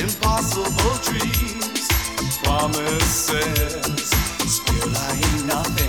impossible dreams, promises. Still I ain't nothing.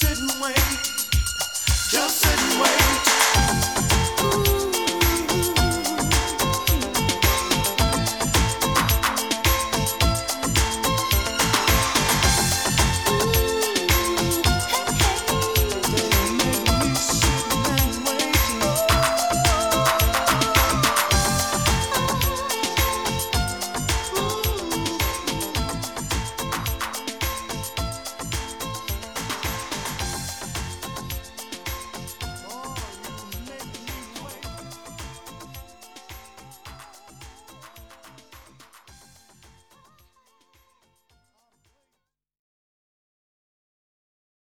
sit and wait. Just sit